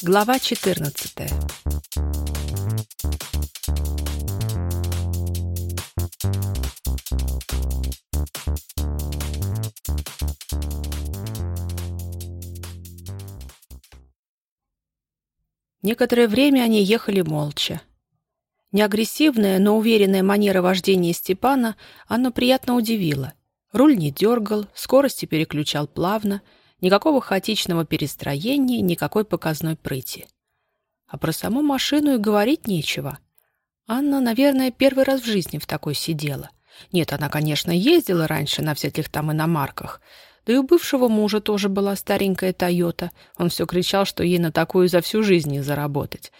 Глава 14 Некоторое время они ехали молча. Неагрессивная, но уверенная манера вождения Степана Анну приятно удивила. Руль не дергал, скорости переключал плавно, никакого хаотичного перестроения, никакой показной прыти. А про саму машину и говорить нечего. Анна, наверное, первый раз в жизни в такой сидела. Нет, она, конечно, ездила раньше на всяких там иномарках, да и у бывшего мужа тоже была старенькая «Тойота». Он все кричал, что ей на такую за всю жизнь не заработать.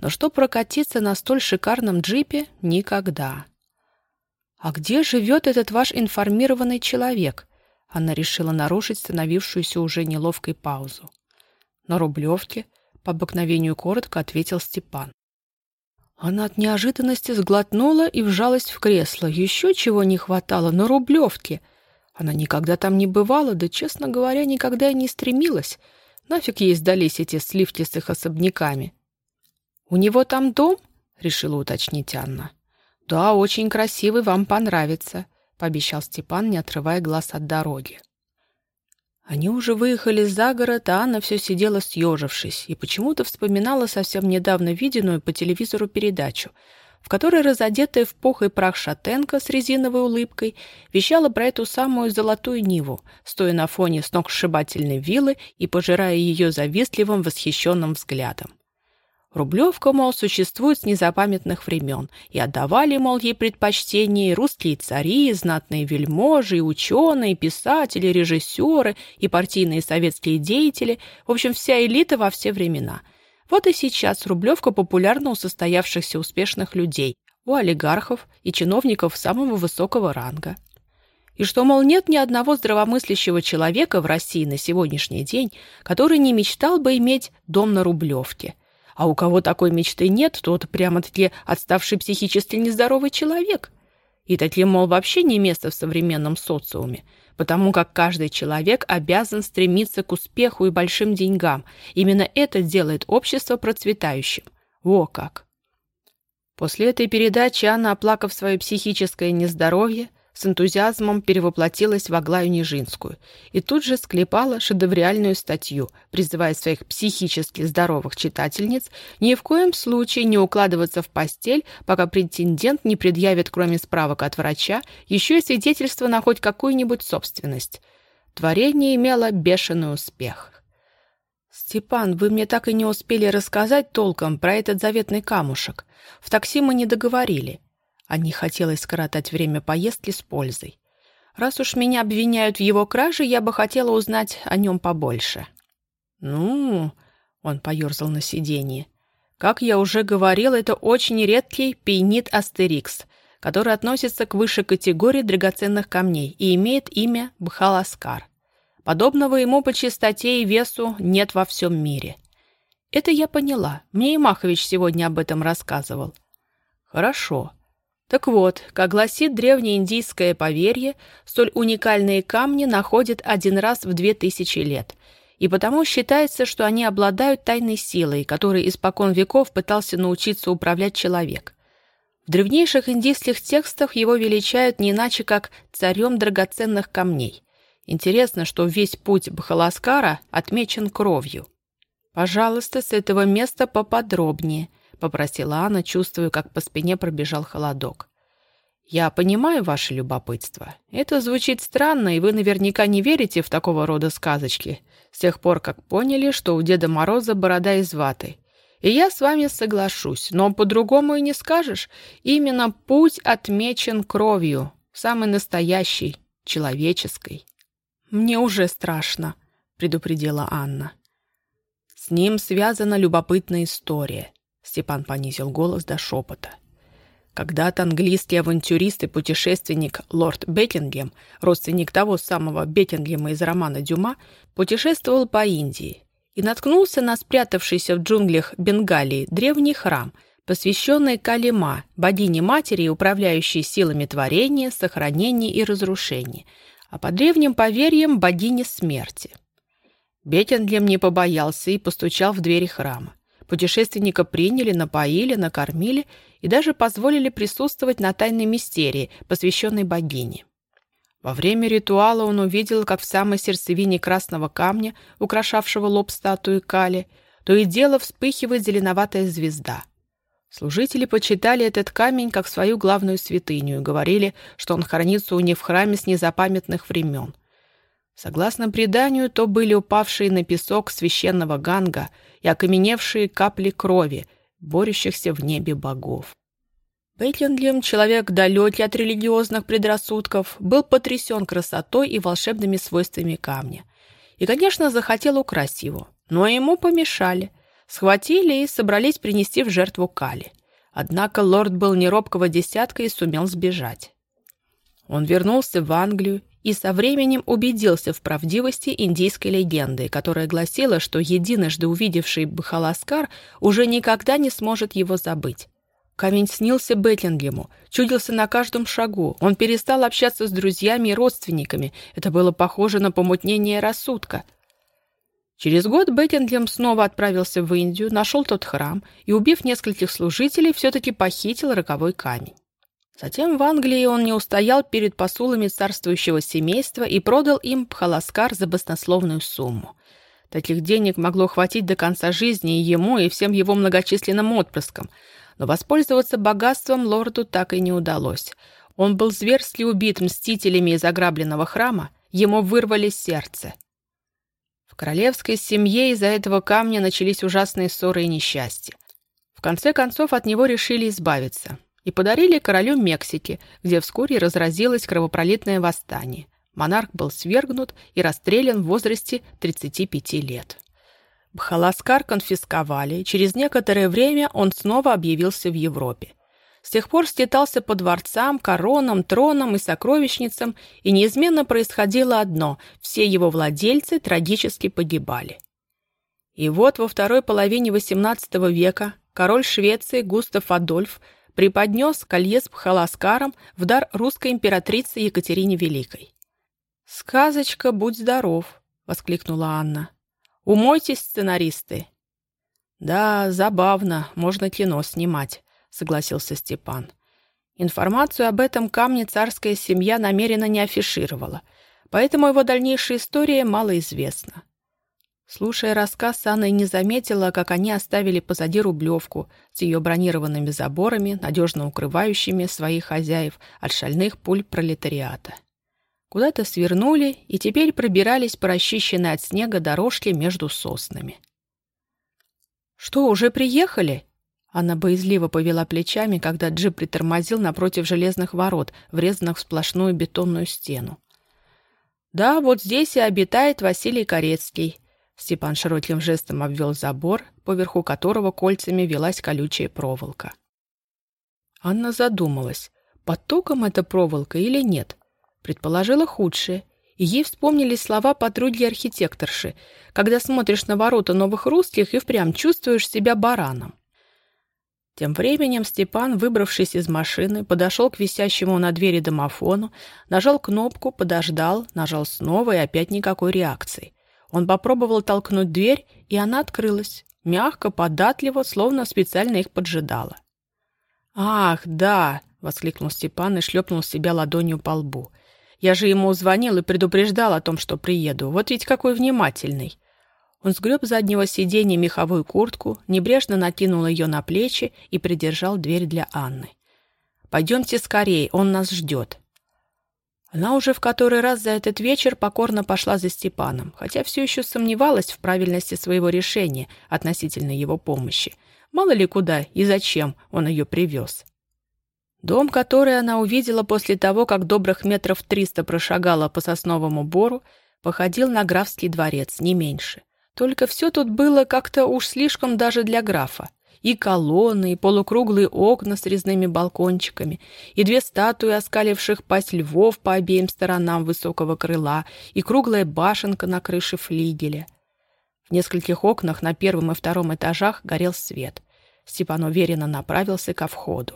Но что прокатиться на столь шикарном джипе — никогда. «А где живет этот ваш информированный человек?» Она решила нарушить становившуюся уже неловкой паузу. «На Рублевке», — по обыкновению коротко ответил Степан. Она от неожиданности сглотнула и вжалась в кресло. Еще чего не хватало на Рублевке — она никогда там не бывала, да, честно говоря, никогда и не стремилась. Нафиг ей сдались эти сливки с их особняками. «У него там дом?» — решила уточнить Анна. «Да, очень красивый, вам понравится», — пообещал Степан, не отрывая глаз от дороги. Они уже выехали за город, а Анна все сидела съежившись и почему-то вспоминала совсем недавно виденную по телевизору передачу — в которой разодетая в пух и прах шатенка с резиновой улыбкой вещала про эту самую золотую Ниву, стоя на фоне сногсшибательной виллы и пожирая ее завистливым восхищенным взглядом. Рублевка, мол, существует с незапамятных времен, и отдавали, мол, ей предпочтение и русские цари, и знатные вельможи, и ученые, и писатели, и режиссеры, и партийные советские деятели, в общем, вся элита во все времена — вот и сейчас Рублевка популярна у состоявшихся успешных людей, у олигархов и чиновников самого высокого ранга. И что, мол, нет ни одного здравомыслящего человека в России на сегодняшний день, который не мечтал бы иметь дом на Рублевке. А у кого такой мечты нет, тот прямо-таки отставший психически нездоровый человек. И таким, мол, вообще не место в современном социуме – потому как каждый человек обязан стремиться к успеху и большим деньгам. Именно это делает общество процветающим. Во как! После этой передачи Анна, оплакав свое психическое нездоровье, с энтузиазмом перевоплотилась в Аглаю Нижинскую и тут же склепала шедевриальную статью, призывая своих психически здоровых читательниц ни в коем случае не укладываться в постель, пока претендент не предъявит, кроме справок от врача, еще и свидетельство на хоть какую-нибудь собственность. Творение имело бешеный успех. «Степан, вы мне так и не успели рассказать толком про этот заветный камушек. В такси мы не договорили. А не хотелось скоротать время поездки с пользой. Раз уж меня обвиняют в его краже, я бы хотела узнать о нем побольше. «Ну...» — он поерзал на сиденье. «Как я уже говорил, это очень редкий пейнит астерикс, который относится к высшей категории драгоценных камней и имеет имя Бхаласкар. Подобного ему по чистоте и весу нет во всем мире». Это я поняла. Мне и Махович сегодня об этом рассказывал. «Хорошо. Так вот, как гласит древнеиндийское поверье, столь уникальные камни находят один раз в две тысячи лет, и потому считается, что они обладают тайной силой, которой испокон веков пытался научиться управлять человек. В древнейших индийских текстах его величают не иначе, как царем драгоценных камней. Интересно, что весь путь Бхаласкара отмечен кровью. Пожалуйста, с этого места поподробнее –— попросила Анна, чувствуя, как по спине пробежал холодок. «Я понимаю ваше любопытство. Это звучит странно, и вы наверняка не верите в такого рода сказочки, с тех пор, как поняли, что у Деда Мороза борода из ваты. И я с вами соглашусь, но по-другому и не скажешь. Именно путь отмечен кровью, самой настоящей, человеческой». «Мне уже страшно», — предупредила Анна. «С ним связана любопытная история. Степан понизил голос до шепота. Когда-то английский авантюрист и путешественник лорд Бекингем, родственник того самого Бекингема из романа Дюма, путешествовал по Индии и наткнулся на спрятавшийся в джунглях Бенгалии древний храм, посвященный Калима, богине-матери, управляющей силами творения, сохранения и разрушения, а по древним поверьям богине смерти – Бекендлем не побоялся и постучал в двери храма. Путешественника приняли, напоили, накормили и даже позволили присутствовать на тайной мистерии, посвященной богине. Во время ритуала он увидел, как в самой сердцевине красного камня, украшавшего лоб статуи Кали, то и дело вспыхивает зеленоватая звезда. Служители почитали этот камень как свою главную святыню и говорили, что он хранится у них в храме с незапамятных времен – Согласно преданию, то были упавшие на песок священного ганга и окаменевшие капли крови, борющихся в небе богов. Бейтлендлем, человек далекий от религиозных предрассудков, был потрясен красотой и волшебными свойствами камня. И, конечно, захотел украсть его, но ему помешали. Схватили и собрались принести в жертву Кали. Однако лорд был неробкого десятка и сумел сбежать. Он вернулся в Англию и со временем убедился в правдивости индийской легенды, которая гласила, что единожды увидевший Бахаласкар уже никогда не сможет его забыть. Камень снился Беттингему, чудился на каждом шагу. Он перестал общаться с друзьями и родственниками. Это было похоже на помутнение рассудка. Через год Беттингем снова отправился в Индию, нашел тот храм и, убив нескольких служителей, все-таки похитил роковой камень. Затем в Англии он не устоял перед посулами царствующего семейства и продал им Пхаласкар за баснословную сумму. Таких денег могло хватить до конца жизни и ему, и всем его многочисленным отпрыскам, но воспользоваться богатством лорду так и не удалось. Он был зверски убит мстителями из ограбленного храма, ему вырвали сердце. В королевской семье из-за этого камня начались ужасные ссоры и несчастья. В конце концов от него решили избавиться и подарили королю Мексики, где вскоре разразилось кровопролитное восстание. Монарх был свергнут и расстрелян в возрасте 35 лет. Бхаласкар конфисковали, через некоторое время он снова объявился в Европе. С тех пор стетался по дворцам, коронам, тронам и сокровищницам, и неизменно происходило одно – все его владельцы трагически погибали. И вот во второй половине XVIII века король Швеции Густав Адольф преподнес колье с Пхаласкаром в дар русской императрице Екатерине Великой. «Сказочка, будь здоров!» — воскликнула Анна. «Умойтесь, сценаристы!» «Да, забавно, можно кино снимать», — согласился Степан. Информацию об этом камне царская семья намеренно не афишировала, поэтому его дальнейшая история мало известна. Слушая рассказ, Анна и не заметила, как они оставили позади Рублевку с ее бронированными заборами, надежно укрывающими своих хозяев от шальных пуль пролетариата. Куда-то свернули и теперь пробирались по расчищенной от снега дорожке между соснами. «Что, уже приехали?» Она боязливо повела плечами, когда джип притормозил напротив железных ворот, врезанных в сплошную бетонную стену. «Да, вот здесь и обитает Василий Корецкий», Степан широким жестом обвел забор, поверху которого кольцами велась колючая проволока. Анна задумалась, потоком эта проволока или нет. Предположила худшее, и ей вспомнились слова подруги-архитекторши, когда смотришь на ворота новых русских и впрямь чувствуешь себя бараном. Тем временем Степан, выбравшись из машины, подошел к висящему на двери домофону, нажал кнопку, подождал, нажал снова и опять никакой реакции. Он попробовал толкнуть дверь, и она открылась. Мягко, податливо, словно специально их поджидала. «Ах, да!» — воскликнул Степан и шлепнул себя ладонью по лбу. «Я же ему звонил и предупреждал о том, что приеду. Вот ведь какой внимательный!» Он сгреб с заднего сиденья меховую куртку, небрежно накинул ее на плечи и придержал дверь для Анны. «Пойдемте скорее, он нас ждет». Она уже в который раз за этот вечер покорно пошла за Степаном, хотя все еще сомневалась в правильности своего решения относительно его помощи. Мало ли куда и зачем он ее привез. Дом, который она увидела после того, как добрых метров триста прошагала по сосновому бору, походил на графский дворец, не меньше. Только все тут было как-то уж слишком даже для графа. И колонны, и полукруглые окна с резными балкончиками, и две статуи, оскаливших пасть львов по обеим сторонам высокого крыла, и круглая башенка на крыше флигеля. В нескольких окнах на первом и втором этажах горел свет. Степан уверенно направился ко входу.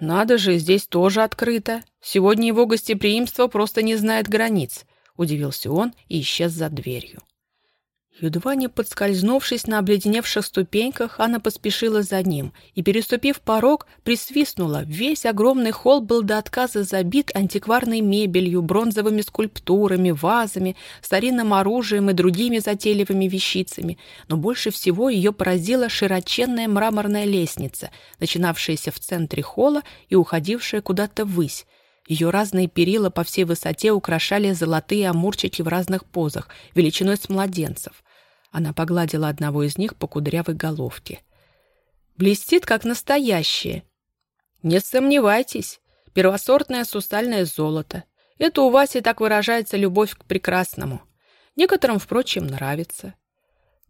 «Надо же, здесь тоже открыто. Сегодня его гостеприимство просто не знает границ», — удивился он и исчез за дверью. Едва не подскользнувшись на обледеневших ступеньках, она поспешила за ним и, переступив порог, присвистнула. Весь огромный холл был до отказа забит антикварной мебелью, бронзовыми скульптурами, вазами, старинным оружием и другими затейливыми вещицами. Но больше всего ее поразила широченная мраморная лестница, начинавшаяся в центре холла и уходившая куда-то ввысь. Ее разные перила по всей высоте украшали золотые амурчики в разных позах, величиной с младенцев. Она погладила одного из них по кудрявой головке. «Блестит, как настоящее!» «Не сомневайтесь, первосортное сустальное золото. Это у Васи так выражается любовь к прекрасному. Некоторым, впрочем, нравится».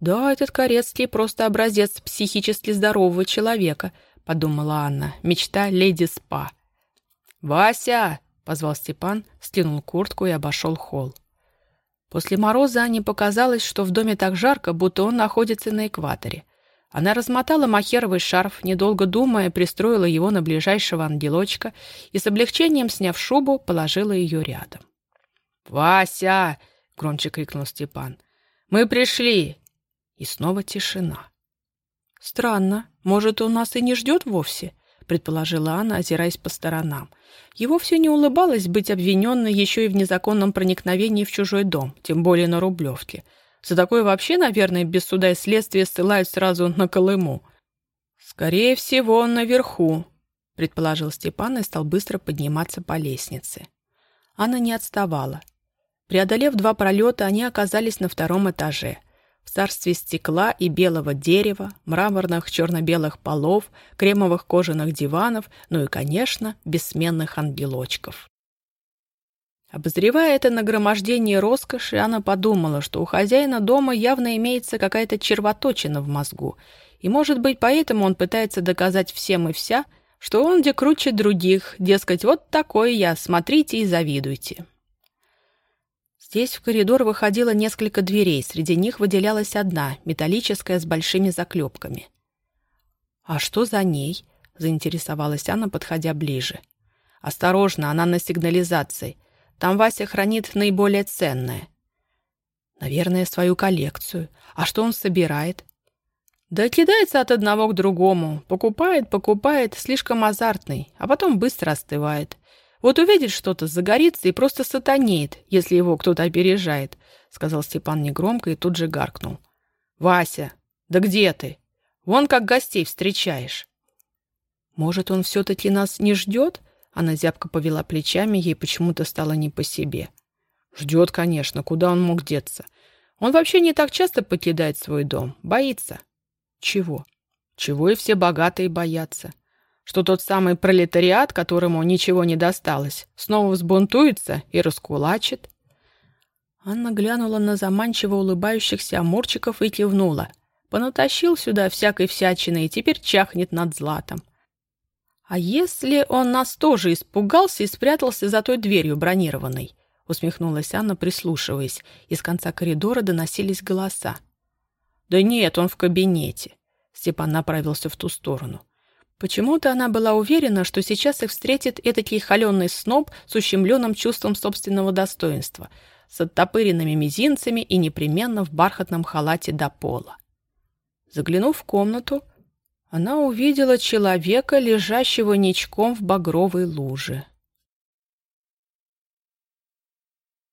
«Да, этот Корецкий просто образец психически здорового человека», — подумала Анна. «Мечта леди Спа». «Вася!» — позвал Степан, стянул куртку и обошел холл. После мороза Ане показалось, что в доме так жарко, будто он находится на экваторе. Она размотала махеровый шарф, недолго думая, пристроила его на ближайшего ангелочка и с облегчением, сняв шубу, положила ее рядом. «Вася!» — громче крикнул Степан. «Мы пришли!» И снова тишина. «Странно. Может, он нас и не ждет вовсе?» — предположила Анна, озираясь по сторонам. Его все не улыбалось быть обвиненной еще и в незаконном проникновении в чужой дом, тем более на Рублевке. За такое вообще, наверное, без суда и следствия ссылают сразу на Колыму. «Скорее всего, он наверху», — предположил Степан и стал быстро подниматься по лестнице. Анна не отставала. Преодолев два пролета, они оказались на втором этаже — в царстве стекла и белого дерева, мраморных черно-белых полов, кремовых кожаных диванов, ну и, конечно, бессменных ангелочков. Обозревая это нагромождение роскоши, она подумала, что у хозяина дома явно имеется какая-то червоточина в мозгу, и, может быть, поэтому он пытается доказать всем и вся, что он где круче других, дескать, вот такой я, смотрите и завидуйте. Здесь в коридор выходило несколько дверей, среди них выделялась одна, металлическая, с большими заклепками. «А что за ней?» — заинтересовалась Анна, подходя ближе. «Осторожно, она на сигнализации. Там Вася хранит наиболее ценное». «Наверное, свою коллекцию. А что он собирает?» «Да кидается от одного к другому. Покупает, покупает, слишком азартный, а потом быстро остывает. Вот увидит что-то, загорится и просто сатанеет, если его кто-то опережает», — сказал Степан негромко и тут же гаркнул. «Вася, да где ты? Вон как гостей встречаешь». «Может, он все-таки нас не ждет?» Она зябко повела плечами, ей почему-то стало не по себе. «Ждет, конечно. Куда он мог деться? Он вообще не так часто покидает свой дом. Боится». «Чего?» «Чего и все богатые боятся что тот самый пролетариат, которому ничего не досталось, снова взбунтуется и раскулачит. Анна глянула на заманчиво улыбающихся амурчиков и кивнула. Понатащил сюда всякой всячины и теперь чахнет над златом. «А если он нас тоже испугался и спрятался за той дверью бронированной?» усмехнулась Анна, прислушиваясь. Из конца коридора доносились голоса. «Да нет, он в кабинете». Степан направился в ту сторону. Почему-то она была уверена, что сейчас их встретит этакий холеный сноб с ущемленным чувством собственного достоинства, с оттопыренными мизинцами и непременно в бархатном халате до пола. Заглянув в комнату, она увидела человека, лежащего ничком в багровой луже.